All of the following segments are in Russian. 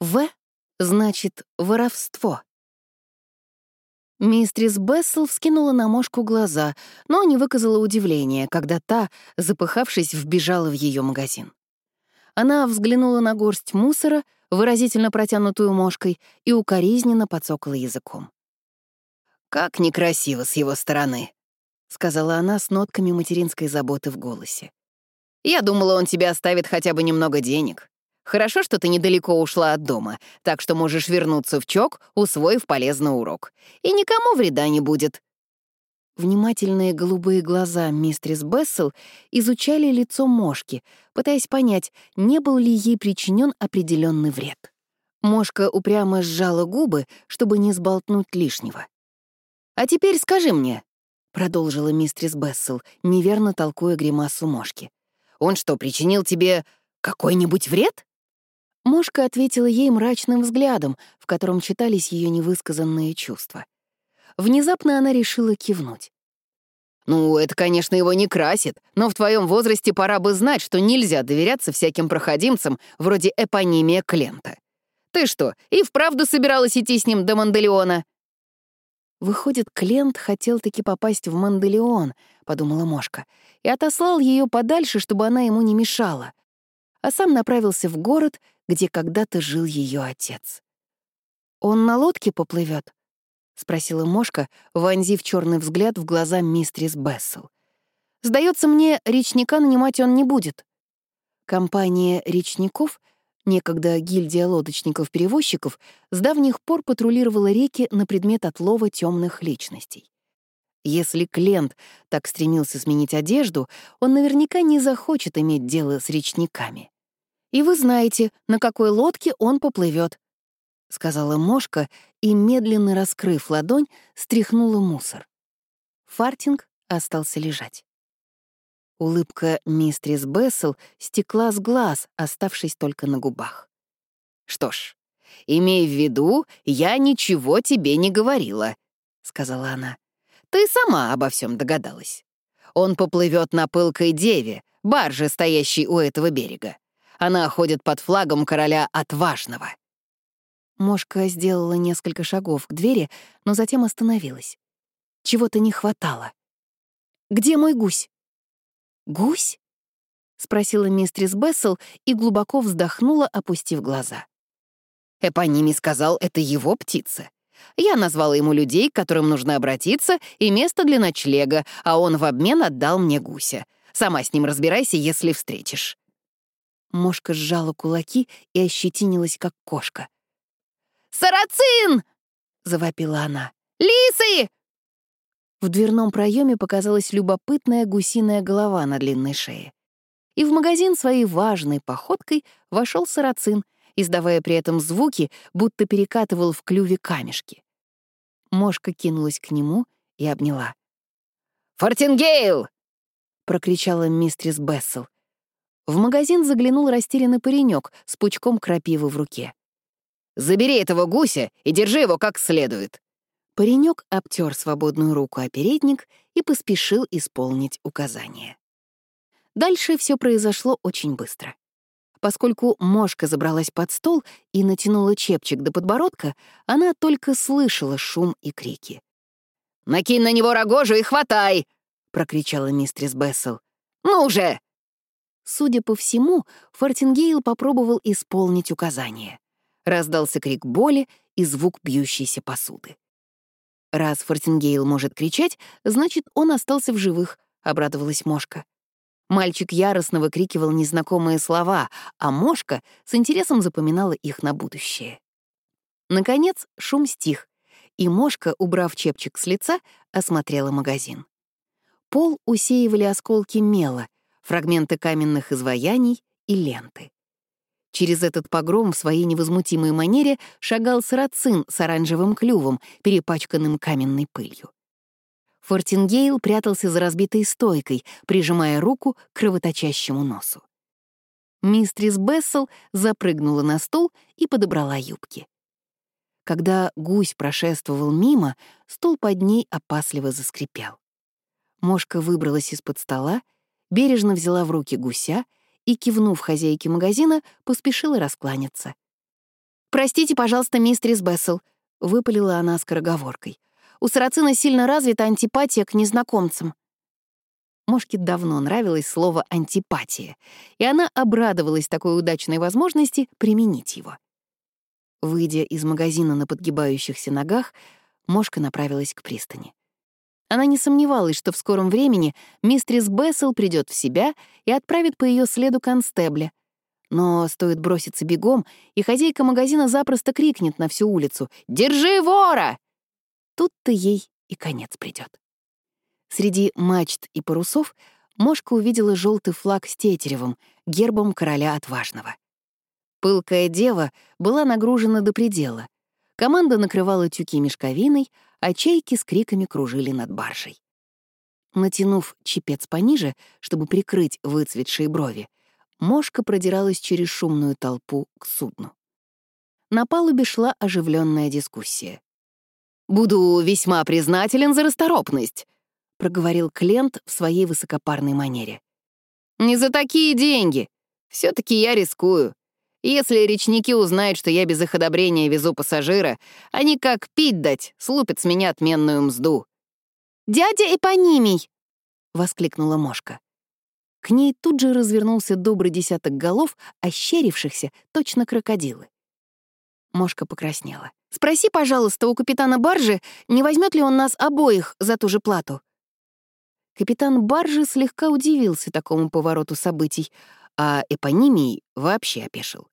В значит воровство. Мистрис Бессел вскинула на мошку глаза, но не выказала удивления, когда та, запыхавшись, вбежала в ее магазин. Она взглянула на горсть мусора, выразительно протянутую мошкой, и укоризненно подсокала языком. «Как некрасиво с его стороны», — сказала она с нотками материнской заботы в голосе. «Я думала, он тебе оставит хотя бы немного денег. Хорошо, что ты недалеко ушла от дома, так что можешь вернуться в ЧОК, усвоив полезный урок. И никому вреда не будет». Внимательные голубые глаза мистерис Бессел изучали лицо Мошки, пытаясь понять, не был ли ей причинен определенный вред. Мошка упрямо сжала губы, чтобы не сболтнуть лишнего. «А теперь скажи мне», — продолжила мистерис Бессел, неверно толкуя гримасу Мошки, «он что, причинил тебе какой-нибудь вред?» Мошка ответила ей мрачным взглядом, в котором читались ее невысказанные чувства. Внезапно она решила кивнуть. «Ну, это, конечно, его не красит, но в твоем возрасте пора бы знать, что нельзя доверяться всяким проходимцам вроде эпонимия Клента. Ты что, и вправду собиралась идти с ним до Манделеона?» «Выходит, Клент хотел таки попасть в Манделеон», — подумала Мошка, и отослал ее подальше, чтобы она ему не мешала, а сам направился в город, где когда-то жил ее отец. «Он на лодке поплывет? спросила Мошка, вонзив черный взгляд в глаза мистрис Бессел. Сдается мне, речника нанимать он не будет. Компания речников, некогда гильдия лодочников-перевозчиков, с давних пор патрулировала реки на предмет отлова темных личностей. Если Клент так стремился сменить одежду, он наверняка не захочет иметь дело с речниками. И вы знаете, на какой лодке он поплывет, сказала Мошка и, медленно раскрыв ладонь, стряхнула мусор. Фартинг остался лежать. Улыбка мистрис Бессел стекла с глаз, оставшись только на губах. «Что ж, имей в виду, я ничего тебе не говорила», — сказала она. «Ты сама обо всем догадалась. Он поплывет на пылкой деве, барже, стоящей у этого берега. Она ходит под флагом короля Отважного». Мошка сделала несколько шагов к двери, но затем остановилась. Чего-то не хватало. «Где мой гусь?» «Гусь?» — спросила мистрис Бессел и глубоко вздохнула, опустив глаза. Эпоними сказал, это его птица. Я назвала ему людей, к которым нужно обратиться, и место для ночлега, а он в обмен отдал мне гуся. Сама с ним разбирайся, если встретишь. Мошка сжала кулаки и ощетинилась, как кошка. «Сарацин!» — завопила она. «Лисы!» В дверном проеме показалась любопытная гусиная голова на длинной шее. И в магазин своей важной походкой вошел сарацин, издавая при этом звуки, будто перекатывал в клюве камешки. Мошка кинулась к нему и обняла. «Фортингейл!» — прокричала мистрис Бессел. В магазин заглянул растерянный паренек с пучком крапивы в руке. «Забери этого гуся и держи его как следует». Паренек обтер свободную руку о передник и поспешил исполнить указание. Дальше все произошло очень быстро. Поскольку мошка забралась под стол и натянула чепчик до подбородка, она только слышала шум и крики. «Накинь на него рогожу и хватай!» — прокричала мистрис Бессел. «Ну же!» Судя по всему, Фортингейл попробовал исполнить указание. Раздался крик боли и звук бьющейся посуды. «Раз Фортингейл может кричать, значит, он остался в живых», — обрадовалась Мошка. Мальчик яростно выкрикивал незнакомые слова, а Мошка с интересом запоминала их на будущее. Наконец шум стих, и Мошка, убрав чепчик с лица, осмотрела магазин. Пол усеивали осколки мела, фрагменты каменных изваяний и ленты. Через этот погром в своей невозмутимой манере шагал сарацин с оранжевым клювом, перепачканным каменной пылью. Фортингейл прятался за разбитой стойкой, прижимая руку к кровоточащему носу. Мистрис Бессел запрыгнула на стул и подобрала юбки. Когда гусь прошествовал мимо, стул под ней опасливо заскрипел. Мошка выбралась из-под стола бережно взяла в руки гуся и, кивнув хозяйке магазина, поспешила раскланяться. «Простите, пожалуйста, мистерис Бессел», — выпалила она скороговоркой. «У сарацина сильно развита антипатия к незнакомцам». Мошке давно нравилось слово «антипатия», и она обрадовалась такой удачной возможности применить его. Выйдя из магазина на подгибающихся ногах, Мошка направилась к пристани. Она не сомневалась, что в скором времени мистрис Бессел придет в себя и отправит по ее следу констебля. Но стоит броситься бегом, и хозяйка магазина запросто крикнет на всю улицу «Держи вора!» Тут-то ей и конец придет. Среди мачт и парусов Мошка увидела желтый флаг с тетеревом, гербом короля отважного. Пылкая дева была нагружена до предела. Команда накрывала тюки мешковиной, а чайки с криками кружили над баржей. Натянув чепец пониже, чтобы прикрыть выцветшие брови, Мошка продиралась через шумную толпу к судну. На палубе шла оживленная дискуссия. «Буду весьма признателен за расторопность», — проговорил Клент в своей высокопарной манере. «Не за такие деньги. все таки я рискую. Если речники узнают, что я без их одобрения везу пассажира, они как пить дать, слупят с меня отменную мзду». «Дядя Эпонимий!» — воскликнула Мошка. К ней тут же развернулся добрый десяток голов, ощерившихся, точно крокодилы. Мошка покраснела. «Спроси, пожалуйста, у капитана баржи, не возьмет ли он нас обоих за ту же плату?» Капитан баржи слегка удивился такому повороту событий, а эпонимий вообще опешил.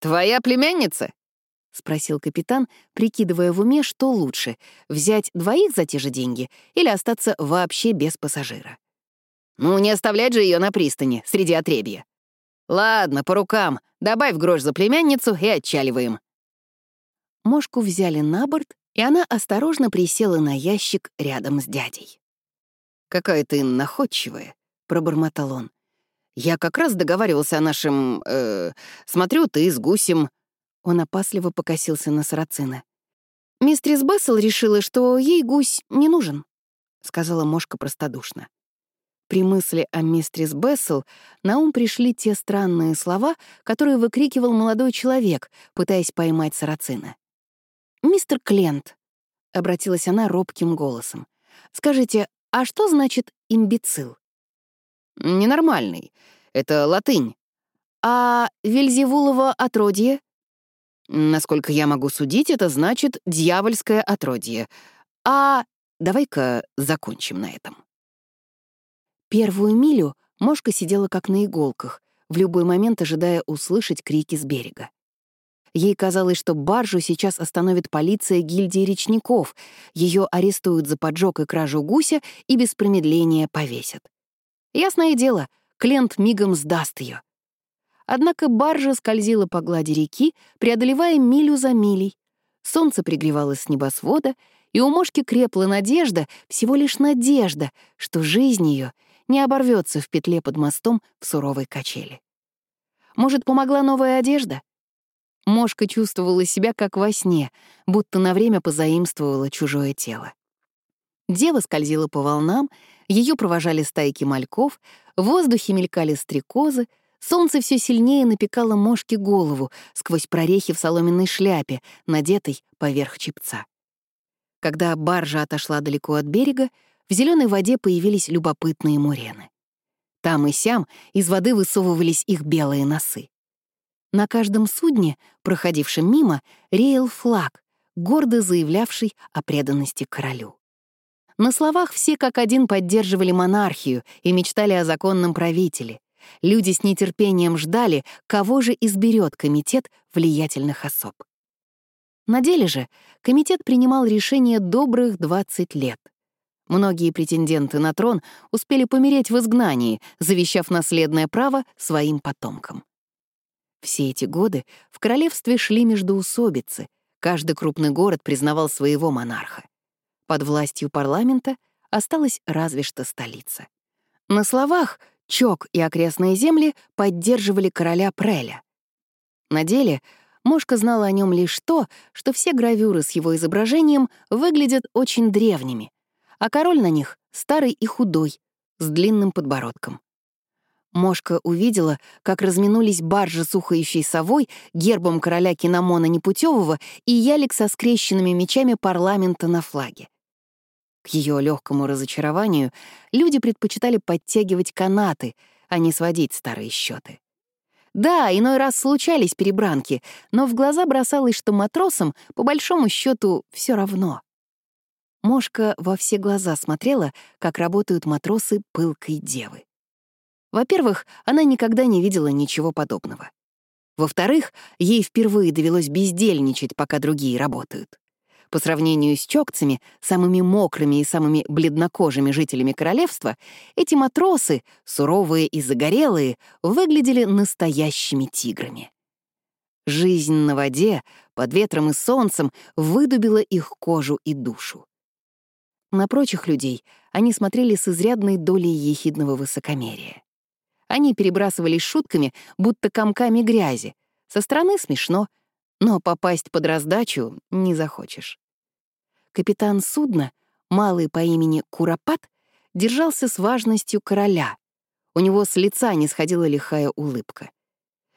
«Твоя племянница?» — спросил капитан, прикидывая в уме, что лучше — взять двоих за те же деньги или остаться вообще без пассажира. «Ну, не оставлять же ее на пристани, среди отребья. Ладно, по рукам, добавь грош за племянницу и отчаливаем». Мошку взяли на борт, и она осторожно присела на ящик рядом с дядей. «Какая ты находчивая», — пробормотал он. Я как раз договаривался о нашем... Э, смотрю, ты с гусем...» Он опасливо покосился на сарацина. «Мистрис Бессел решила, что ей гусь не нужен», — сказала Мошка простодушно. При мысли о мистрис Бессел на ум пришли те странные слова, которые выкрикивал молодой человек, пытаясь поймать сарацина. «Мистер Клент», — обратилась она робким голосом, — «скажите, а что значит имбецил?» «Ненормальный. Это латынь. А Вельзевулово отродье? Насколько я могу судить, это значит дьявольское отродье. А давай-ка закончим на этом. Первую милю Мошка сидела как на иголках, в любой момент ожидая услышать крики с берега. Ей казалось, что баржу сейчас остановит полиция гильдии речников, ее арестуют за поджог и кражу гуся и без промедления повесят. Ясное дело, Клент мигом сдаст ее. Однако баржа скользила по глади реки, преодолевая милю за милей. Солнце пригревалось с небосвода, и у мошки крепла надежда, всего лишь надежда, что жизнь ее не оборвется в петле под мостом в суровой качели. Может, помогла новая одежда? Мошка чувствовала себя как во сне, будто на время позаимствовала чужое тело. Дева скользила по волнам, ее провожали стайки мальков, в воздухе мелькали стрекозы, солнце все сильнее напекало мошке голову сквозь прорехи в соломенной шляпе, надетой поверх чепца. Когда баржа отошла далеко от берега, в зеленой воде появились любопытные мурены. Там и сям из воды высовывались их белые носы. На каждом судне, проходившем мимо, реял флаг, гордо заявлявший о преданности королю. На словах все как один поддерживали монархию и мечтали о законном правителе. Люди с нетерпением ждали, кого же изберет комитет влиятельных особ. На деле же комитет принимал решение добрых 20 лет. Многие претенденты на трон успели помереть в изгнании, завещав наследное право своим потомкам. Все эти годы в королевстве шли междоусобицы, каждый крупный город признавал своего монарха. Под властью парламента осталась разве что столица. На словах Чок и окрестные земли поддерживали короля Преля. На деле Мошка знала о нем лишь то, что все гравюры с его изображением выглядят очень древними, а король на них — старый и худой, с длинным подбородком. Мошка увидела, как разминулись баржи с ухающей совой, гербом короля Киномона Непутевого и ялик со скрещенными мечами парламента на флаге. Ее легкому разочарованию люди предпочитали подтягивать канаты, а не сводить старые счеты. Да, иной раз случались перебранки, но в глаза бросалось, что матросам, по большому счету, все равно. Мошка во все глаза смотрела, как работают матросы пылкой девы. Во-первых, она никогда не видела ничего подобного. Во-вторых, ей впервые довелось бездельничать, пока другие работают. По сравнению с чокцами, самыми мокрыми и самыми бледнокожими жителями королевства, эти матросы, суровые и загорелые, выглядели настоящими тиграми. Жизнь на воде, под ветром и солнцем, выдубила их кожу и душу. На прочих людей они смотрели с изрядной долей ехидного высокомерия. Они перебрасывались шутками, будто комками грязи. Со стороны смешно, но попасть под раздачу не захочешь. Капитан судна, малый по имени Куропат, держался с важностью короля. У него с лица не сходила лихая улыбка.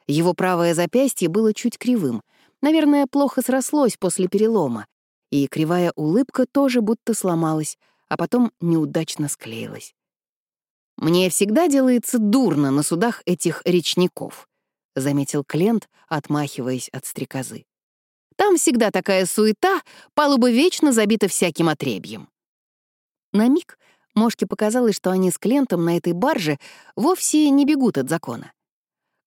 Его правое запястье было чуть кривым, наверное, плохо срослось после перелома, и кривая улыбка тоже будто сломалась, а потом неудачно склеилась. «Мне всегда делается дурно на судах этих речников», — заметил Клент, отмахиваясь от стрекозы. «Там всегда такая суета, палуба вечно забита всяким отребьем». На миг Мошке показалось, что они с Клентом на этой барже вовсе не бегут от закона.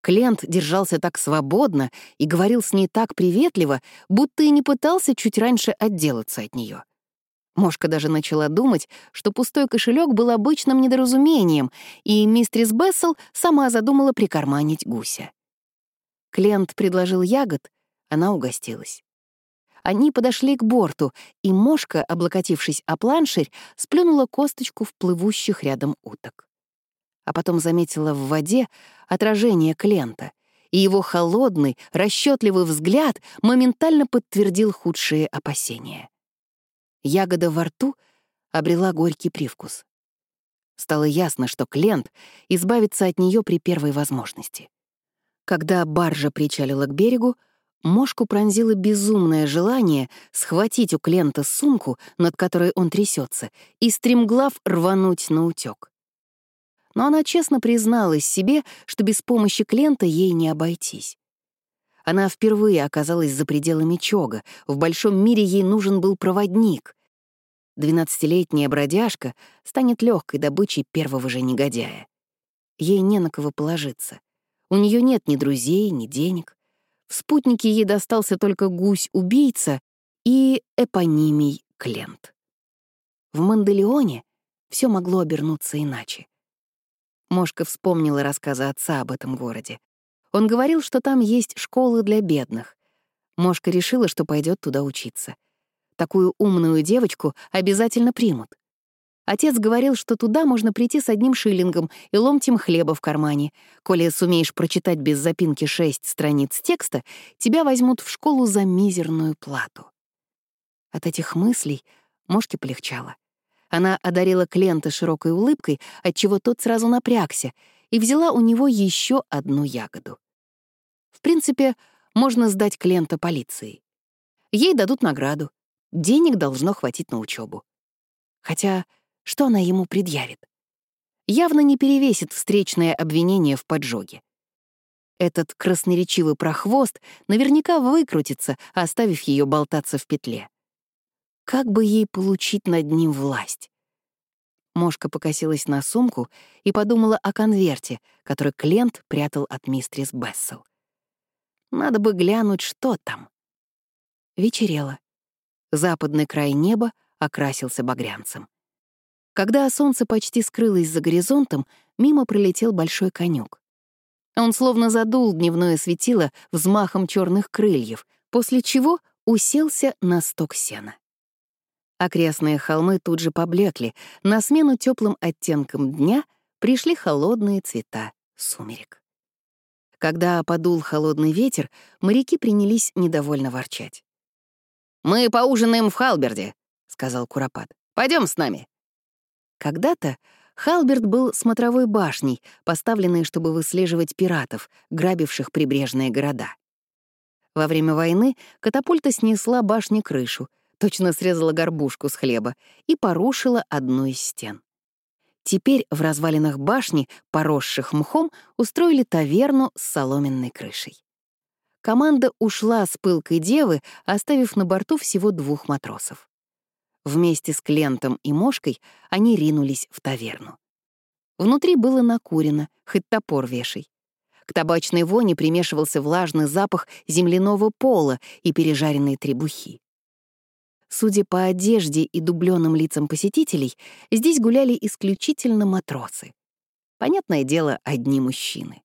Клент держался так свободно и говорил с ней так приветливо, будто и не пытался чуть раньше отделаться от нее. Мошка даже начала думать, что пустой кошелек был обычным недоразумением, и мистрис Бессел сама задумала прикарманить гуся. Клиент предложил ягод, она угостилась. Они подошли к борту, и Мошка, облокотившись о планширь, сплюнула косточку в плывущих рядом уток. А потом заметила в воде отражение Клента, и его холодный, расчетливый взгляд моментально подтвердил худшие опасения. Ягода во рту обрела горький привкус. Стало ясно, что Клент избавится от нее при первой возможности. Когда баржа причалила к берегу, Мошку пронзило безумное желание схватить у Клента сумку, над которой он трясется, и стремглав рвануть на утёк. Но она честно призналась себе, что без помощи Клента ей не обойтись. Она впервые оказалась за пределами Чога. В большом мире ей нужен был проводник. Двенадцатилетняя бродяжка станет легкой добычей первого же негодяя. Ей не на кого положиться. У нее нет ни друзей, ни денег. В спутнике ей достался только гусь-убийца и эпонимий Клент. В Манделеоне все могло обернуться иначе. Мошка вспомнила рассказы отца об этом городе. Он говорил, что там есть школы для бедных. Мошка решила, что пойдет туда учиться. Такую умную девочку обязательно примут. Отец говорил, что туда можно прийти с одним шиллингом и ломтем хлеба в кармане. Коли сумеешь прочитать без запинки шесть страниц текста, тебя возьмут в школу за мизерную плату. От этих мыслей Мошке полегчало. Она одарила Клента широкой улыбкой, отчего тот сразу напрягся, и взяла у него еще одну ягоду. В принципе, можно сдать клиента полиции. Ей дадут награду. Денег должно хватить на учебу. Хотя, что она ему предъявит? Явно не перевесит встречное обвинение в поджоге. Этот красноречивый прохвост наверняка выкрутится, оставив ее болтаться в петле. Как бы ей получить над ним власть? Мошка покосилась на сумку и подумала о конверте, который Клент прятал от мистрис Бессел. Надо бы глянуть, что там. Вечерело. Западный край неба окрасился багрянцем. Когда солнце почти скрылось за горизонтом, мимо пролетел большой конюк. Он словно задул дневное светило взмахом черных крыльев, после чего уселся на сток сена. Окрестные холмы тут же поблекли, на смену теплым оттенкам дня пришли холодные цвета сумерек. Когда подул холодный ветер, моряки принялись недовольно ворчать. «Мы поужинаем в Халберде», — сказал Куропат. Пойдем с нами». Когда-то Халберт был смотровой башней, поставленной, чтобы выслеживать пиратов, грабивших прибрежные города. Во время войны катапульта снесла башне крышу, точно срезала горбушку с хлеба и порушила одну из стен. Теперь в развалинах башни, поросших мхом, устроили таверну с соломенной крышей. Команда ушла с пылкой девы, оставив на борту всего двух матросов. Вместе с Клентом и Мошкой они ринулись в таверну. Внутри было накурено, хоть топор вешай. К табачной воне примешивался влажный запах земляного пола и пережаренной требухи. Судя по одежде и дубленым лицам посетителей, здесь гуляли исключительно матросы. Понятное дело, одни мужчины.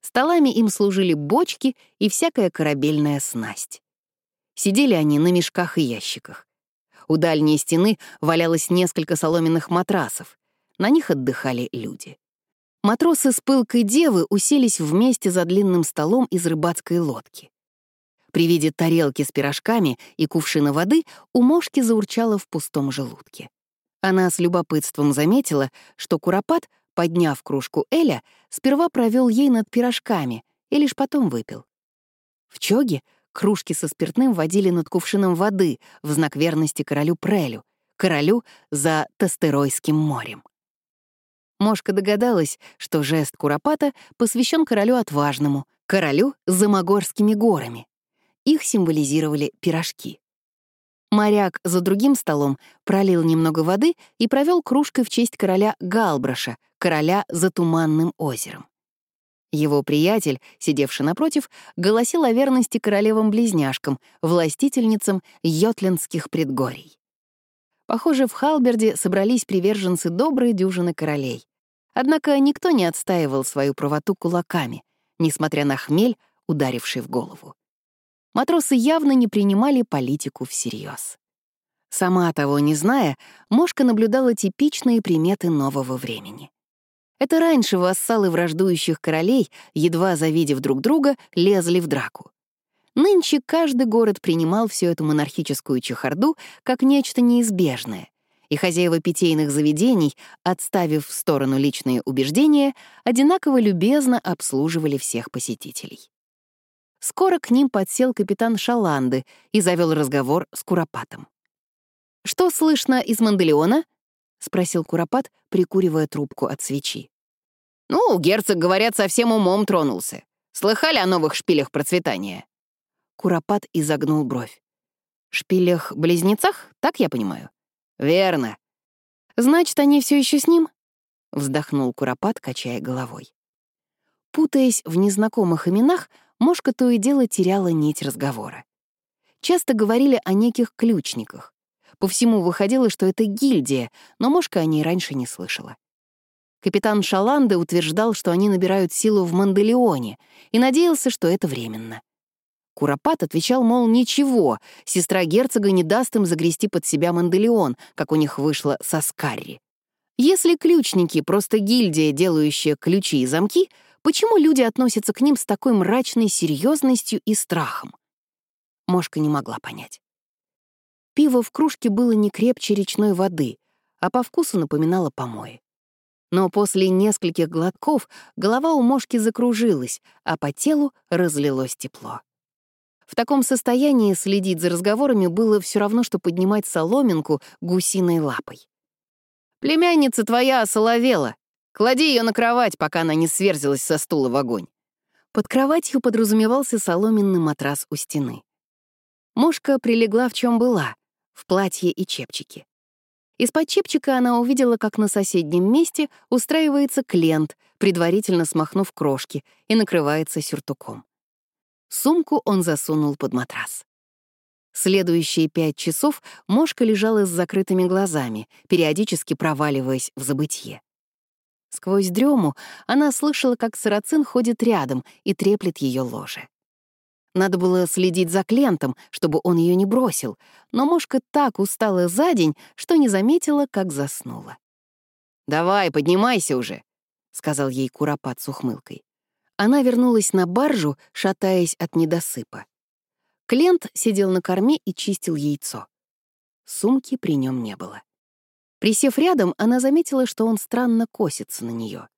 Столами им служили бочки и всякая корабельная снасть. Сидели они на мешках и ящиках. У дальней стены валялось несколько соломенных матрасов. На них отдыхали люди. Матросы с пылкой девы уселись вместе за длинным столом из рыбацкой лодки. При виде тарелки с пирожками и кувшина воды у мошки заурчала в пустом желудке. Она с любопытством заметила, что Куропат, подняв кружку Эля, сперва провел ей над пирожками и лишь потом выпил. В чоге кружки со спиртным водили над кувшином воды в знак верности королю Прелю, королю за Тастеройским морем. Мошка догадалась, что жест Куропата посвящен королю отважному, королю за Могорскими горами. Их символизировали пирожки. Моряк за другим столом пролил немного воды и провел кружкой в честь короля Галбраша, короля за Туманным озером. Его приятель, сидевший напротив, голосил о верности королевам-близняшкам, властительницам йотлендских предгорий. Похоже, в Халберде собрались приверженцы доброй дюжины королей. Однако никто не отстаивал свою правоту кулаками, несмотря на хмель, ударивший в голову. Матросы явно не принимали политику всерьез. Сама того не зная, Мошка наблюдала типичные приметы нового времени. Это раньше вассалы враждующих королей, едва завидев друг друга, лезли в драку. Нынче каждый город принимал всю эту монархическую чехарду как нечто неизбежное, и хозяева питейных заведений, отставив в сторону личные убеждения, одинаково любезно обслуживали всех посетителей. Скоро к ним подсел капитан Шаланды и завел разговор с Куропатом. «Что слышно из Манделеона?» — спросил Куропат, прикуривая трубку от свечи. «Ну, герцог, говорят, совсем умом тронулся. Слыхали о новых шпилях процветания?» Куропат изогнул бровь. «Шпилях-близнецах, так я понимаю?» «Верно». «Значит, они все еще с ним?» — вздохнул Куропат, качая головой. Путаясь в незнакомых именах, Мошка то и дело теряла нить разговора. Часто говорили о неких ключниках. По всему выходило, что это гильдия, но Мошка о ней раньше не слышала. Капитан Шаланде утверждал, что они набирают силу в Манделеоне, и надеялся, что это временно. Куропат отвечал, мол, ничего, сестра герцога не даст им загрести под себя Манделеон, как у них вышло со Скарри. Если ключники — просто гильдия, делающая ключи и замки, почему люди относятся к ним с такой мрачной серьезностью и страхом? Мошка не могла понять. Пиво в кружке было не крепче речной воды, а по вкусу напоминало помои. Но после нескольких глотков голова у Мошки закружилась, а по телу разлилось тепло. В таком состоянии следить за разговорами было все равно, что поднимать соломинку гусиной лапой. «Племянница твоя осоловела. Клади ее на кровать, пока она не сверзилась со стула в огонь». Под кроватью подразумевался соломенный матрас у стены. Мошка прилегла в чем была, в платье и чепчике. Из-под чепчика она увидела, как на соседнем месте устраивается клиент, предварительно смахнув крошки, и накрывается сюртуком. Сумку он засунул под матрас. Следующие пять часов Мошка лежала с закрытыми глазами, периодически проваливаясь в забытье. Сквозь дрему она слышала, как сарацин ходит рядом и треплет ее ложе. Надо было следить за Клентом, чтобы он ее не бросил, но Мошка так устала за день, что не заметила, как заснула. «Давай, поднимайся уже», — сказал ей Куропат с ухмылкой. Она вернулась на баржу, шатаясь от недосыпа. Клент сидел на корме и чистил яйцо. Сумки при нем не было. Присев рядом, она заметила, что он странно косится на нее.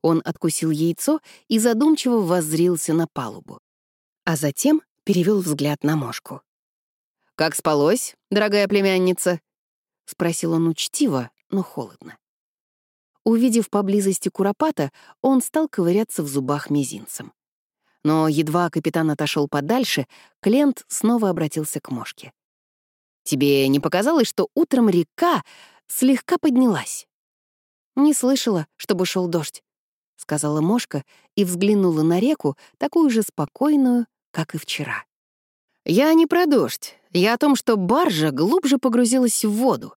Он откусил яйцо и задумчиво воззрился на палубу. А затем перевел взгляд на мошку. «Как спалось, дорогая племянница?» — спросил он учтиво, но холодно. Увидев поблизости куропата, он стал ковыряться в зубах мизинцем. Но едва капитан отошел подальше, Клент снова обратился к Мошке. «Тебе не показалось, что утром река слегка поднялась?» «Не слышала, чтобы шел дождь», — сказала Мошка и взглянула на реку, такую же спокойную, как и вчера. «Я не про дождь. Я о том, что баржа глубже погрузилась в воду.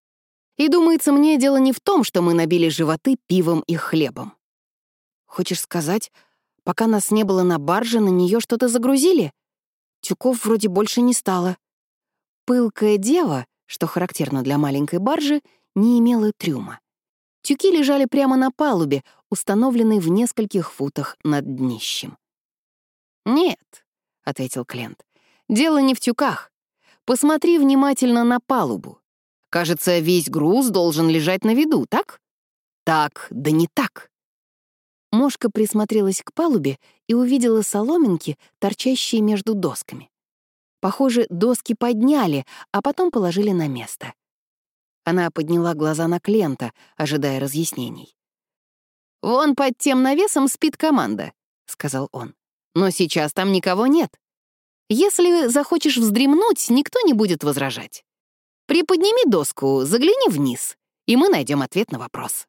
И, думается мне, дело не в том, что мы набили животы пивом и хлебом. Хочешь сказать, пока нас не было на барже, на нее что-то загрузили? Тюков вроде больше не стало. Пылкая дева, что характерно для маленькой баржи, не имела трюма. Тюки лежали прямо на палубе, установленной в нескольких футах над днищем. «Нет», — ответил Клент, — «дело не в тюках. Посмотри внимательно на палубу. Кажется, весь груз должен лежать на виду, так? Так, да не так. Мошка присмотрелась к палубе и увидела соломинки, торчащие между досками. Похоже, доски подняли, а потом положили на место. Она подняла глаза на Клента, ожидая разъяснений. «Вон под тем навесом спит команда», — сказал он. «Но сейчас там никого нет. Если захочешь вздремнуть, никто не будет возражать. Приподними доску, загляни вниз, и мы найдем ответ на вопрос.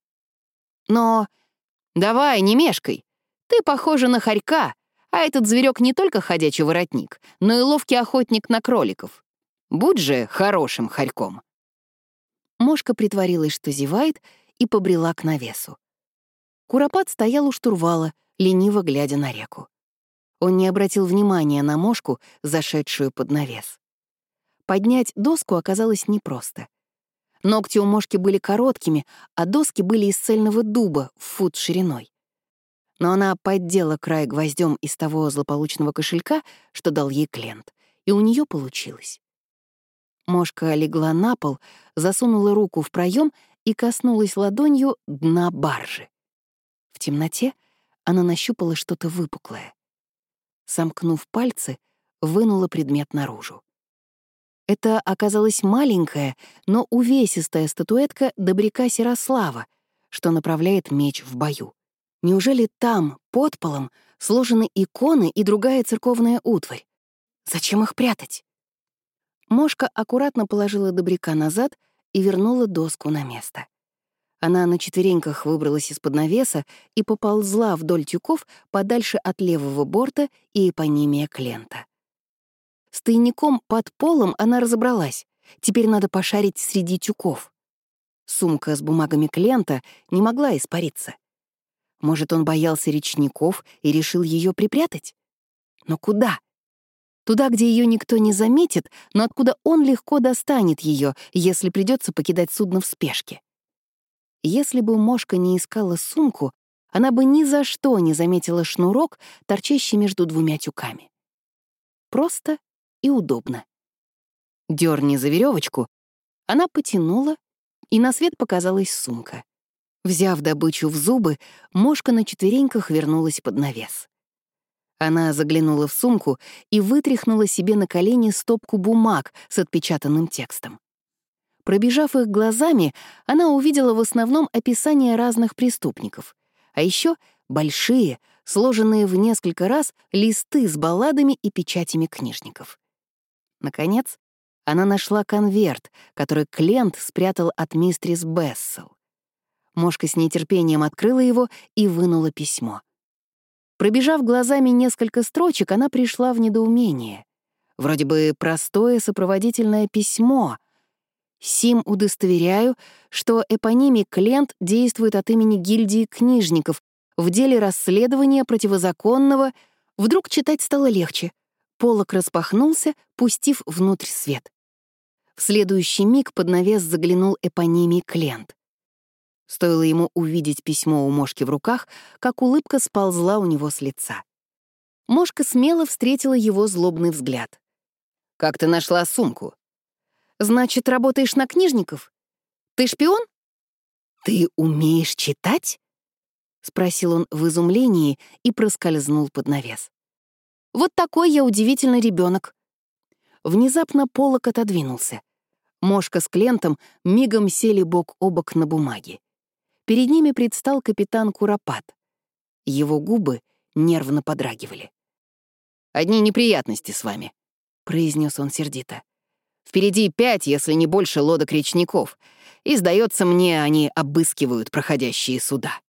Но давай, не мешкай. Ты похожа на хорька, а этот зверек не только ходячий воротник, но и ловкий охотник на кроликов. Будь же хорошим хорьком. Мошка притворилась, что зевает, и побрела к навесу. Куропат стоял у штурвала, лениво глядя на реку. Он не обратил внимания на мошку, зашедшую под навес. Поднять доску оказалось непросто. Ногти у мошки были короткими, а доски были из цельного дуба в фут шириной. Но она поддела край гвоздем из того злополучного кошелька, что дал ей Клент, и у нее получилось. Мошка легла на пол, засунула руку в проем и коснулась ладонью дна баржи. В темноте она нащупала что-то выпуклое. Сомкнув пальцы, вынула предмет наружу. Это оказалась маленькая, но увесистая статуэтка добряка Серослава, что направляет меч в бою. Неужели там, под полом, сложены иконы и другая церковная утварь? Зачем их прятать? Мошка аккуратно положила добряка назад и вернула доску на место. Она на четвереньках выбралась из-под навеса и поползла вдоль тюков подальше от левого борта и эпонимия Клента. С тайником под полом она разобралась. Теперь надо пошарить среди тюков. Сумка с бумагами клиента не могла испариться. Может, он боялся речников и решил ее припрятать? Но куда? Туда, где ее никто не заметит, но откуда он легко достанет ее, если придется покидать судно в спешке. Если бы Мошка не искала сумку, она бы ни за что не заметила шнурок, торчащий между двумя тюками. Просто и удобно. Дёрни за веревочку, она потянула, и на свет показалась сумка. Взяв добычу в зубы, мошка на четвереньках вернулась под навес. Она заглянула в сумку и вытряхнула себе на колени стопку бумаг с отпечатанным текстом. Пробежав их глазами, она увидела в основном описание разных преступников, а еще большие, сложенные в несколько раз, листы с балладами и печатями книжников. Наконец, она нашла конверт, который Клент спрятал от мистрис Бессел. Мошка с нетерпением открыла его и вынула письмо. Пробежав глазами несколько строчек, она пришла в недоумение. Вроде бы простое сопроводительное письмо. Сим удостоверяю, что эпонимик Клент действует от имени гильдии книжников в деле расследования противозаконного. Вдруг читать стало легче. Полок распахнулся, пустив внутрь свет. В следующий миг под навес заглянул эпонимий Клент. Стоило ему увидеть письмо у Мошки в руках, как улыбка сползла у него с лица. Мошка смело встретила его злобный взгляд. «Как ты нашла сумку?» «Значит, работаешь на книжников? Ты шпион?» «Ты умеешь читать?» — спросил он в изумлении и проскользнул под навес. «Вот такой я удивительный ребенок. Внезапно полок отодвинулся. Мошка с Клентом мигом сели бок о бок на бумаге. Перед ними предстал капитан Куропат. Его губы нервно подрагивали. «Одни неприятности с вами», — произнес он сердито. «Впереди пять, если не больше лодок речников, и, сдается мне, они обыскивают проходящие суда».